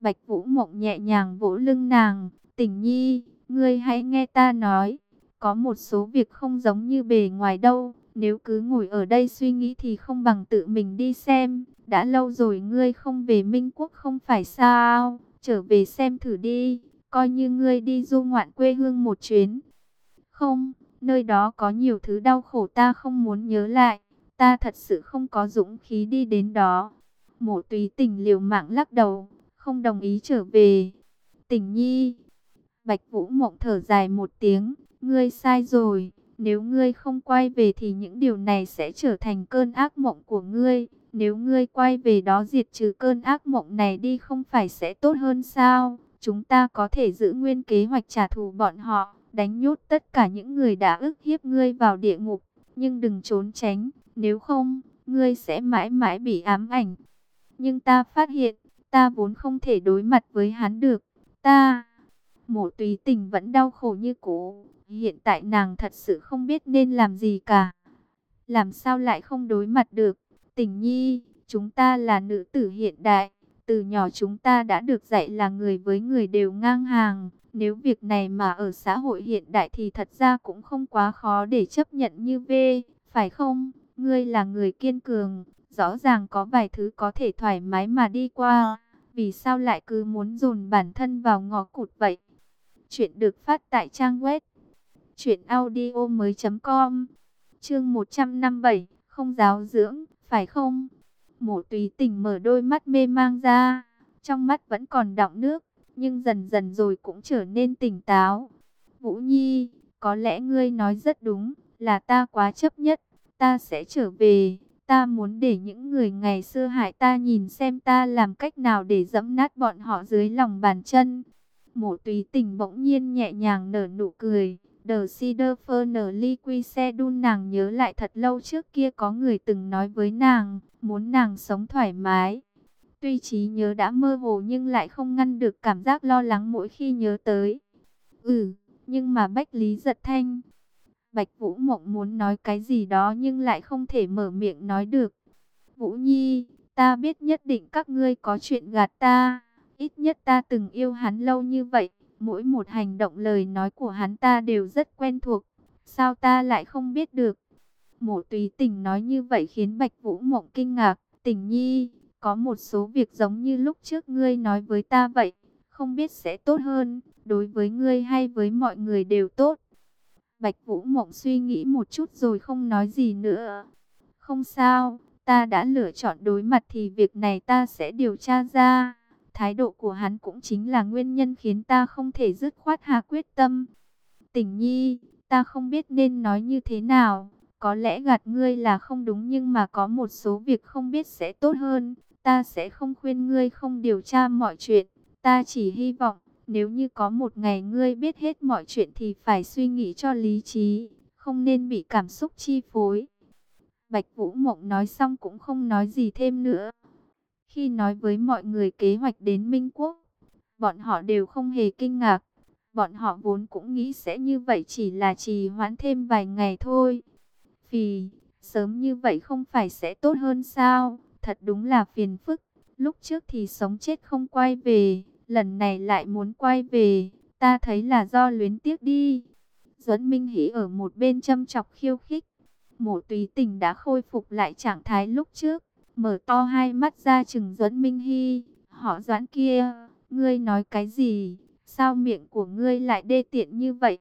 Bạch Vũ Mộng nhẹ nhàng vỗ lưng nàng, tình nhi, ngươi hãy nghe ta nói. Có một số việc không giống như bề ngoài đâu. Nếu cứ ngồi ở đây suy nghĩ thì không bằng tự mình đi xem. Đã lâu rồi ngươi không về Minh Quốc không phải sao? Trở về xem thử đi. Coi như ngươi đi du ngoạn quê hương một chuyến. Không, nơi đó có nhiều thứ đau khổ ta không muốn nhớ lại. Ta thật sự không có dũng khí đi đến đó. Mộ tùy tình liều mạng lắc đầu, không đồng ý trở về. Tình nhi. Bạch Vũ Mộng thở dài một tiếng, ngươi sai rồi. Nếu ngươi không quay về thì những điều này sẽ trở thành cơn ác mộng của ngươi. Nếu ngươi quay về đó diệt trừ cơn ác mộng này đi không phải sẽ tốt hơn sao? Chúng ta có thể giữ nguyên kế hoạch trả thù bọn họ, đánh nhốt tất cả những người đã ức hiếp ngươi vào địa ngục. Nhưng đừng trốn tránh, nếu không, ngươi sẽ mãi mãi bị ám ảnh. Nhưng ta phát hiện, ta vốn không thể đối mặt với hắn được. Ta, mộ tùy tình vẫn đau khổ như cũ. Hiện tại nàng thật sự không biết nên làm gì cả. Làm sao lại không đối mặt được? Tình nhi, chúng ta là nữ tử hiện đại. Từ nhỏ chúng ta đã được dạy là người với người đều ngang hàng. Nếu việc này mà ở xã hội hiện đại thì thật ra cũng không quá khó để chấp nhận như V, phải không? Ngươi là người kiên cường, rõ ràng có vài thứ có thể thoải mái mà đi qua. Vì sao lại cứ muốn dồn bản thân vào ngõ cụt vậy? Chuyện được phát tại trang web audio mới com Chương 157 Không giáo dưỡng, phải không? Mộ tùy tình mở đôi mắt mê mang ra, trong mắt vẫn còn đọng nước, nhưng dần dần rồi cũng trở nên tỉnh táo. Vũ Nhi, có lẽ ngươi nói rất đúng, là ta quá chấp nhất, ta sẽ trở về. Ta muốn để những người ngày xưa hại ta nhìn xem ta làm cách nào để dẫm nát bọn họ dưới lòng bàn chân. Mộ tùy tình bỗng nhiên nhẹ nhàng nở nụ cười. The Cedar Fernley Quy Xe Đun nàng nhớ lại thật lâu trước kia có người từng nói với nàng, muốn nàng sống thoải mái. Tuy trí nhớ đã mơ hồ nhưng lại không ngăn được cảm giác lo lắng mỗi khi nhớ tới. Ừ, nhưng mà Bách Lý giật thanh. Bạch Vũ Mộng muốn nói cái gì đó nhưng lại không thể mở miệng nói được. Vũ Nhi, ta biết nhất định các ngươi có chuyện gạt ta. Ít nhất ta từng yêu hắn lâu như vậy. Mỗi một hành động lời nói của hắn ta đều rất quen thuộc. Sao ta lại không biết được? Mộ tùy tình nói như vậy khiến Bạch Vũ Mộng kinh ngạc. Tình nhi, có một số việc giống như lúc trước ngươi nói với ta vậy. Không biết sẽ tốt hơn, đối với ngươi hay với mọi người đều tốt. Bạch Vũ Mộng suy nghĩ một chút rồi không nói gì nữa. Không sao, ta đã lựa chọn đối mặt thì việc này ta sẽ điều tra ra. Thái độ của hắn cũng chính là nguyên nhân khiến ta không thể dứt khoát hạ quyết tâm. Tình nhi, ta không biết nên nói như thế nào. Có lẽ gạt ngươi là không đúng nhưng mà có một số việc không biết sẽ tốt hơn. Ta sẽ không khuyên ngươi không điều tra mọi chuyện. Ta chỉ hy vọng, nếu như có một ngày ngươi biết hết mọi chuyện thì phải suy nghĩ cho lý trí, không nên bị cảm xúc chi phối. Bạch Vũ Mộng nói xong cũng không nói gì thêm nữa. Khi nói với mọi người kế hoạch đến Minh Quốc, bọn họ đều không hề kinh ngạc. Bọn họ vốn cũng nghĩ sẽ như vậy chỉ là trì hoãn thêm vài ngày thôi. Vì, sớm như vậy không phải sẽ tốt hơn sao? Thật đúng là phiền phức. Lúc trước thì sống chết không quay về, lần này lại muốn quay về. Ta thấy là do luyến tiếc đi. Duẫn Minh Hỷ ở một bên châm chọc khiêu khích. Mộ tùy tình đã khôi phục lại trạng thái lúc trước mở to hai mắt ra chừng Duẫn Minh Hy, họ Doãn kia, ngươi nói cái gì? sao miệng của ngươi lại đê tiện như vậy?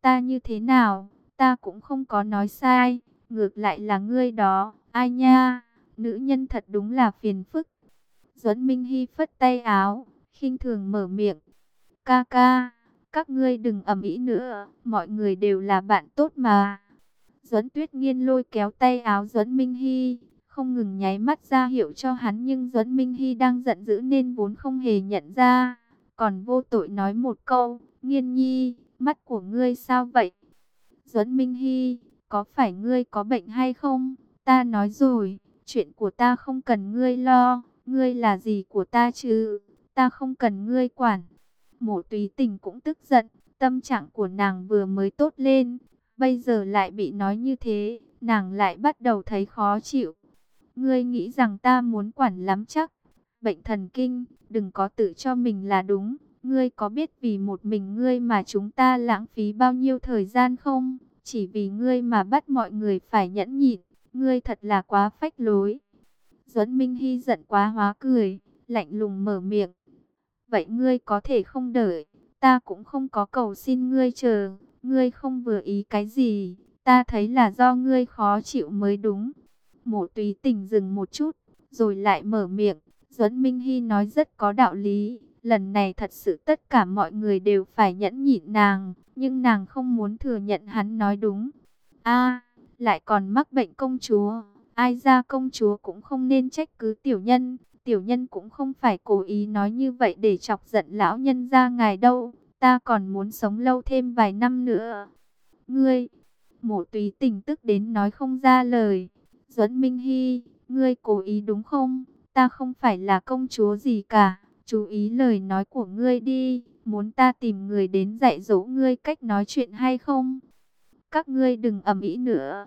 Ta như thế nào, ta cũng không có nói sai, ngược lại là ngươi đó, ai nha, nữ nhân thật đúng là phiền phức. Duẫn Minh Hy phất tay áo, khinh thường mở miệng. Ca ca, các ngươi đừng ầm ĩ nữa, mọi người đều là bạn tốt mà. Duẫn Tuyết Nghiên lôi kéo tay áo Duẫn Minh Hy, không ngừng nháy mắt ra hiệu cho hắn nhưng Duẫn Minh Hy đang giận dữ nên vốn không hề nhận ra. Còn vô tội nói một câu, Nghiên Nhi, mắt của ngươi sao vậy? Duẫn Minh Hy, có phải ngươi có bệnh hay không? Ta nói rồi, chuyện của ta không cần ngươi lo, ngươi là gì của ta chứ? Ta không cần ngươi quản. Mộ túy tình cũng tức giận, tâm trạng của nàng vừa mới tốt lên, bây giờ lại bị nói như thế, nàng lại bắt đầu thấy khó chịu. Ngươi nghĩ rằng ta muốn quản lắm chắc, bệnh thần kinh, đừng có tự cho mình là đúng. Ngươi có biết vì một mình ngươi mà chúng ta lãng phí bao nhiêu thời gian không? Chỉ vì ngươi mà bắt mọi người phải nhẫn nhịn, ngươi thật là quá phách lối. Duẫn Minh Hy giận quá hóa cười, lạnh lùng mở miệng. Vậy ngươi có thể không đợi, ta cũng không có cầu xin ngươi chờ, ngươi không vừa ý cái gì, ta thấy là do ngươi khó chịu mới đúng. Mộ tùy tình dừng một chút, rồi lại mở miệng, Duẫn Minh Hy nói rất có đạo lý, lần này thật sự tất cả mọi người đều phải nhẫn nhịn nàng, nhưng nàng không muốn thừa nhận hắn nói đúng. a lại còn mắc bệnh công chúa, ai ra công chúa cũng không nên trách cứ tiểu nhân, tiểu nhân cũng không phải cố ý nói như vậy để chọc giận lão nhân ra ngài đâu, ta còn muốn sống lâu thêm vài năm nữa. Ngươi, mộ tùy tình tức đến nói không ra lời, Duẫn Minh Hy, ngươi cố ý đúng không? Ta không phải là công chúa gì cả, chú ý lời nói của ngươi đi, muốn ta tìm người đến dạy dỗ ngươi cách nói chuyện hay không? Các ngươi đừng ầm ĩ nữa.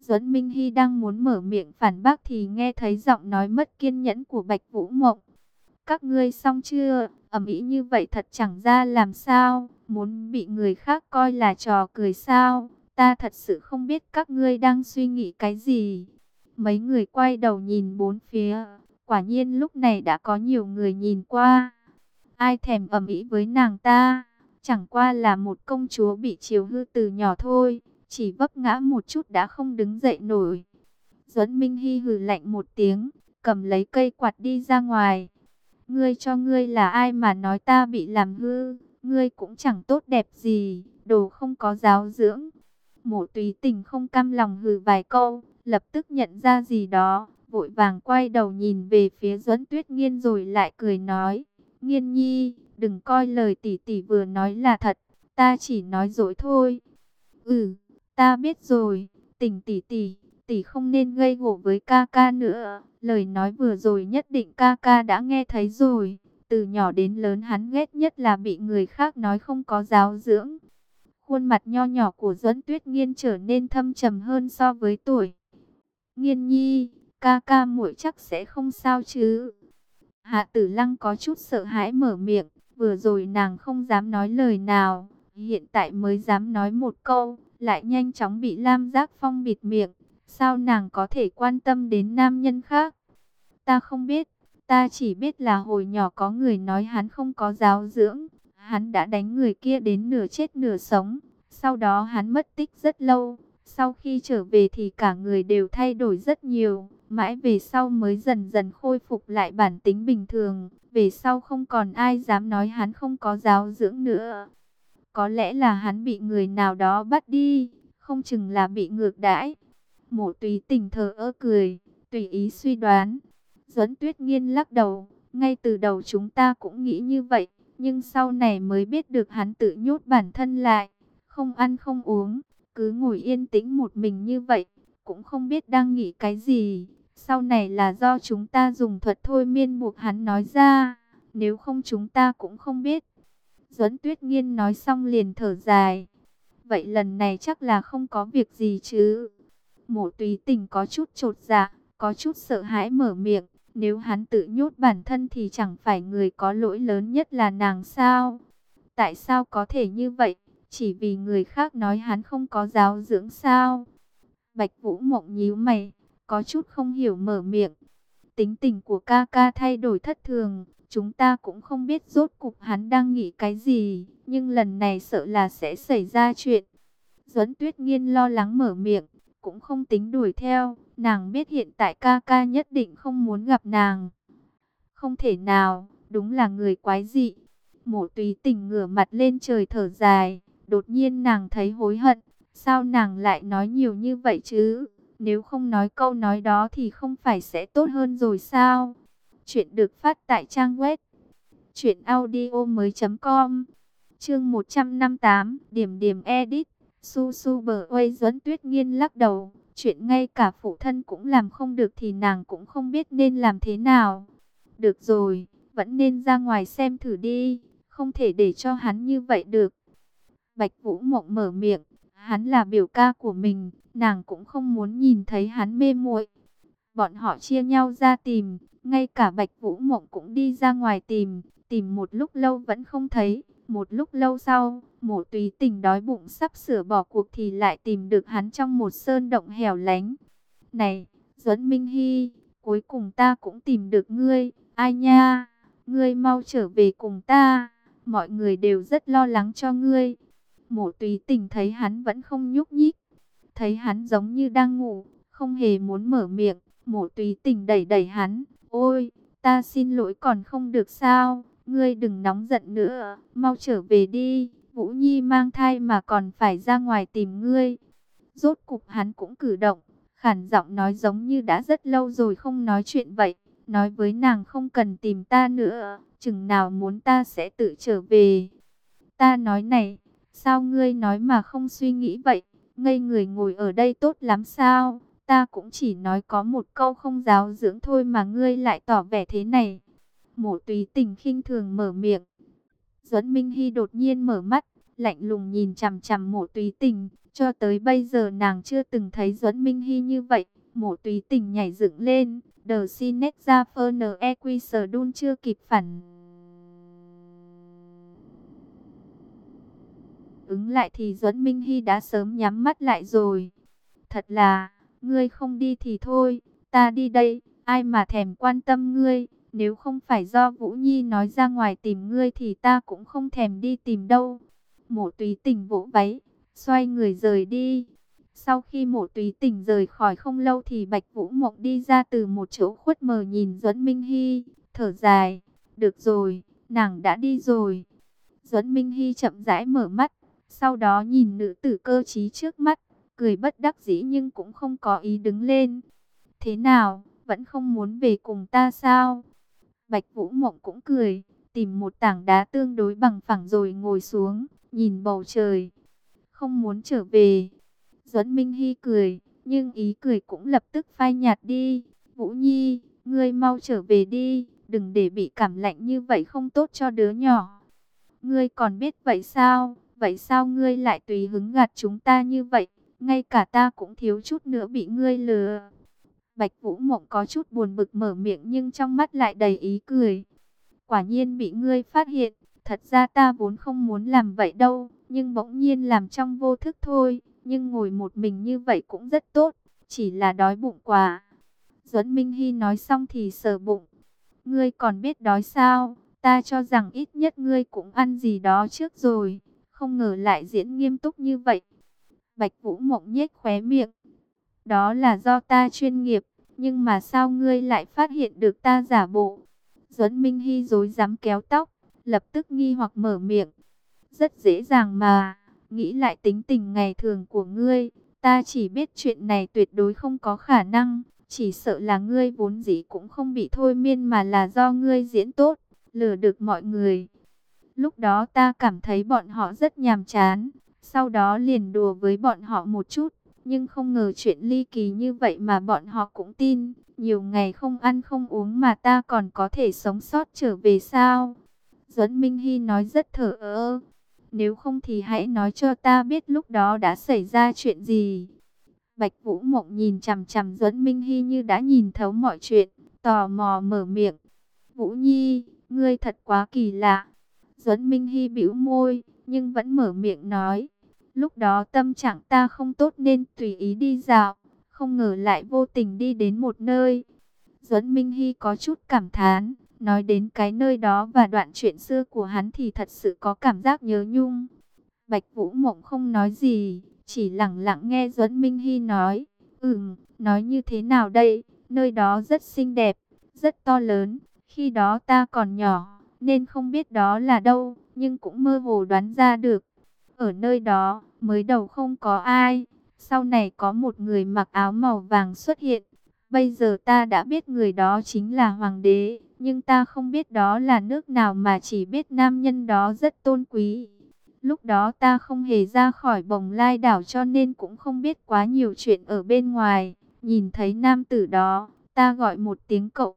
Duẫn Minh Hy đang muốn mở miệng phản bác thì nghe thấy giọng nói mất kiên nhẫn của Bạch Vũ Mộng. Các ngươi xong chưa? Ầm ĩ như vậy thật chẳng ra làm sao, muốn bị người khác coi là trò cười sao? Ta thật sự không biết các ngươi đang suy nghĩ cái gì. Mấy người quay đầu nhìn bốn phía, quả nhiên lúc này đã có nhiều người nhìn qua. Ai thèm ầm ĩ với nàng ta, chẳng qua là một công chúa bị chiều hư từ nhỏ thôi, chỉ vấp ngã một chút đã không đứng dậy nổi. Duẫn Minh Hy hừ lạnh một tiếng, cầm lấy cây quạt đi ra ngoài. Ngươi cho ngươi là ai mà nói ta bị làm hư, ngươi cũng chẳng tốt đẹp gì, đồ không có giáo dưỡng. Mộ tùy tình không cam lòng hừ vài câu, lập tức nhận ra gì đó, vội vàng quay đầu nhìn về phía Duẫn Tuyết Nghiên rồi lại cười nói, Nghiên nhi, đừng coi lời tỷ tỷ vừa nói là thật, ta chỉ nói dối thôi. Ừ, ta biết rồi, tỉnh tỷ tỷ, tỷ không nên gây gổ với ca ca nữa. Lời nói vừa rồi nhất định ca ca đã nghe thấy rồi. Từ nhỏ đến lớn hắn ghét nhất là bị người khác nói không có giáo dưỡng. Khuôn mặt nho nhỏ của Duẫn Tuyết Nghiên trở nên thâm trầm hơn so với tuổi. Nghiên nhi, ca ca muội chắc sẽ không sao chứ. Hạ tử lăng có chút sợ hãi mở miệng, vừa rồi nàng không dám nói lời nào, hiện tại mới dám nói một câu, lại nhanh chóng bị Lam Giác Phong bịt miệng. Sao nàng có thể quan tâm đến nam nhân khác? Ta không biết, ta chỉ biết là hồi nhỏ có người nói hắn không có giáo dưỡng, hắn đã đánh người kia đến nửa chết nửa sống, sau đó hắn mất tích rất lâu, sau khi trở về thì cả người đều thay đổi rất nhiều, mãi về sau mới dần dần khôi phục lại bản tính bình thường, về sau không còn ai dám nói hắn không có giáo dưỡng nữa. Có lẽ là hắn bị người nào đó bắt đi, không chừng là bị ngược đãi. Mộ tùy tình thờ ơ cười, tùy ý suy đoán. Duấn tuyết nghiên lắc đầu, ngay từ đầu chúng ta cũng nghĩ như vậy, nhưng sau này mới biết được hắn tự nhốt bản thân lại, không ăn không uống, cứ ngồi yên tĩnh một mình như vậy, cũng không biết đang nghĩ cái gì. Sau này là do chúng ta dùng thuật thôi miên buộc hắn nói ra, nếu không chúng ta cũng không biết. Duẫn Tuyết Nghiên nói xong liền thở dài. Vậy lần này chắc là không có việc gì chứ. Mộ tùy tình có chút trột dạ, có chút sợ hãi mở miệng. Nếu hắn tự nhốt bản thân thì chẳng phải người có lỗi lớn nhất là nàng sao? Tại sao có thể như vậy? Chỉ vì người khác nói hắn không có giáo dưỡng sao? Bạch Vũ Mộng nhíu mày, có chút không hiểu mở miệng. Tính tình của ca ca thay đổi thất thường, Chúng ta cũng không biết rốt cục hắn đang nghĩ cái gì, nhưng lần này sợ là sẽ xảy ra chuyện. Duấn Tuyết Nghiên lo lắng mở miệng, cũng không tính đuổi theo, nàng biết hiện tại ca ca nhất định không muốn gặp nàng. Không thể nào, đúng là người quái dị. Mộ tùy tình ngửa mặt lên trời thở dài, đột nhiên nàng thấy hối hận, sao nàng lại nói nhiều như vậy chứ? Nếu không nói câu nói đó thì không phải sẽ tốt hơn rồi sao? Chuyện được phát tại trang web truyệnaudiomoi.com. Chương 158, điểm điểm edit. Su su bờ uây dẫn tuyết nghiên lắc đầu, chuyện ngay cả phụ thân cũng làm không được thì nàng cũng không biết nên làm thế nào. Được rồi, vẫn nên ra ngoài xem thử đi, không thể để cho hắn như vậy được. Bạch Vũ Mộng mở miệng, hắn là biểu ca của mình, nàng cũng không muốn nhìn thấy hắn mê muội. Bọn họ chia nhau ra tìm, ngay cả Bạch Vũ Mộng cũng đi ra ngoài tìm, tìm một lúc lâu vẫn không thấy. Một lúc lâu sau, mộ tùy tình đói bụng sắp sửa bỏ cuộc thì lại tìm được hắn trong một sơn động hẻo lánh. Này, Duẫn Minh Hy, cuối cùng ta cũng tìm được ngươi, ai nha, ngươi mau trở về cùng ta, mọi người đều rất lo lắng cho ngươi. Mộ tùy tình thấy hắn vẫn không nhúc nhích, thấy hắn giống như đang ngủ, không hề muốn mở miệng, mộ tùy tình đẩy đẩy hắn, ôi, ta xin lỗi còn không được sao, ngươi đừng nóng giận nữa, mau trở về đi, Vũ Nhi mang thai mà còn phải ra ngoài tìm ngươi. Rốt cục hắn cũng cử động, khản giọng nói giống như đã rất lâu rồi không nói chuyện vậy, nói với nàng không cần tìm ta nữa, chừng nào muốn ta sẽ tự trở về. Ta nói này, sao ngươi nói mà không suy nghĩ vậy, ngây người ngồi ở đây tốt lắm sao? Ta cũng chỉ nói có một câu không giáo dưỡng thôi mà ngươi lại tỏ vẻ thế này. Mộ tùy tình khinh thường mở miệng. Duẫn Minh Hy đột nhiên mở mắt, lạnh lùng nhìn chằm chằm mộ tùy tình. Cho tới bây giờ nàng chưa từng thấy Duẫn Minh Hy như vậy. Mộ tùy tình nhảy dựng lên. The Sinet ra Ferner đun chưa kịp phản. Ứng lại thì Duẫn Minh Hy đã sớm nhắm mắt lại rồi. Thật là, ngươi không đi thì thôi, ta đi đây, ai mà thèm quan tâm ngươi. Nếu không phải do Vũ Nhi nói ra ngoài tìm ngươi thì ta cũng không thèm đi tìm đâu. Mộ tùy tình vỗ váy, xoay người rời đi. Sau khi mộ tùy tình rời khỏi không lâu thì Bạch Vũ Mộng đi ra từ một chỗ khuất mờ nhìn Duẫn Minh Hy, thở dài. Được rồi, nàng đã đi rồi. Duẫn Minh Hy chậm rãi mở mắt, sau đó nhìn nữ tử cơ trí trước mắt, cười bất đắc dĩ nhưng cũng không có ý đứng lên. Thế nào, vẫn không muốn về cùng ta sao? Bạch Vũ Mộng cũng cười, tìm một tảng đá tương đối bằng phẳng rồi ngồi xuống, nhìn bầu trời. Không muốn trở về. Duẫn Minh Hy cười, nhưng ý cười cũng lập tức phai nhạt đi. Vũ Nhi, ngươi mau trở về đi, đừng để bị cảm lạnh như vậy không tốt cho đứa nhỏ. Ngươi còn biết vậy sao? Vậy sao ngươi lại tùy hứng gạt chúng ta như vậy? Ngay cả ta cũng thiếu chút nữa bị ngươi lừa. Bạch Vũ Mộng có chút buồn bực mở miệng nhưng trong mắt lại đầy ý cười. Quả nhiên bị ngươi phát hiện, thật ra ta vốn không muốn làm vậy đâu, nhưng bỗng nhiên làm trong vô thức thôi, nhưng ngồi một mình như vậy cũng rất tốt, chỉ là đói bụng quá. Duẫn Minh Hy nói xong thì sờ bụng. Ngươi còn biết đói sao? Ta cho rằng ít nhất ngươi cũng ăn gì đó trước rồi, không ngờ lại diễn nghiêm túc như vậy. Bạch Vũ Mộng nhếch khóe miệng. Đó là do ta chuyên nghiệp, nhưng mà sao ngươi lại phát hiện được ta giả bộ? Duẫn Minh Hy dối dám kéo tóc, lập tức nghi hoặc mở miệng. Rất dễ dàng mà, nghĩ lại tính tình ngày thường của ngươi, ta chỉ biết chuyện này tuyệt đối không có khả năng, chỉ sợ là ngươi vốn dĩ cũng không bị thôi miên mà là do ngươi diễn tốt, lừa được mọi người. Lúc đó ta cảm thấy bọn họ rất nhàm chán, sau đó liền đùa với bọn họ một chút, nhưng không ngờ chuyện ly kỳ như vậy mà bọn họ cũng tin. Nhiều ngày không ăn không uống mà ta còn có thể sống sót trở về sao? Duẫn Minh Hy nói rất thở ơ. Nếu không thì hãy nói cho ta biết lúc đó đã xảy ra chuyện gì. Bạch Vũ Mộng nhìn chằm chằm Duẫn Minh Hy như đã nhìn thấu mọi chuyện, tò mò mở miệng. Vũ Nhi, ngươi thật quá kỳ lạ. Duẫn Minh Hy bĩu môi, nhưng vẫn mở miệng nói. Lúc đó tâm trạng ta không tốt nên tùy ý đi dạo, không ngờ lại vô tình đi đến một nơi. Duẫn Minh Hy có chút cảm thán, Nói đến cái nơi đó và đoạn chuyện xưa của hắn thì thật sự có cảm giác nhớ nhung. Bạch Vũ Mộng không nói gì, chỉ lặng lặng nghe Duẫn Minh Hy nói. Ừm, nói như thế nào đây? Nơi đó rất xinh đẹp, rất to lớn. Khi đó ta còn nhỏ, nên không biết đó là đâu, nhưng cũng mơ hồ đoán ra được. Ở nơi đó, mới đầu không có ai, sau này có một người mặc áo màu vàng xuất hiện. Bây giờ ta đã biết người đó chính là hoàng đế, nhưng ta không biết đó là nước nào mà chỉ biết nam nhân đó rất tôn quý. Lúc đó ta không hề ra khỏi bồng lai đảo cho nên cũng không biết quá nhiều chuyện ở bên ngoài. Nhìn thấy nam tử đó, ta gọi một tiếng cậu,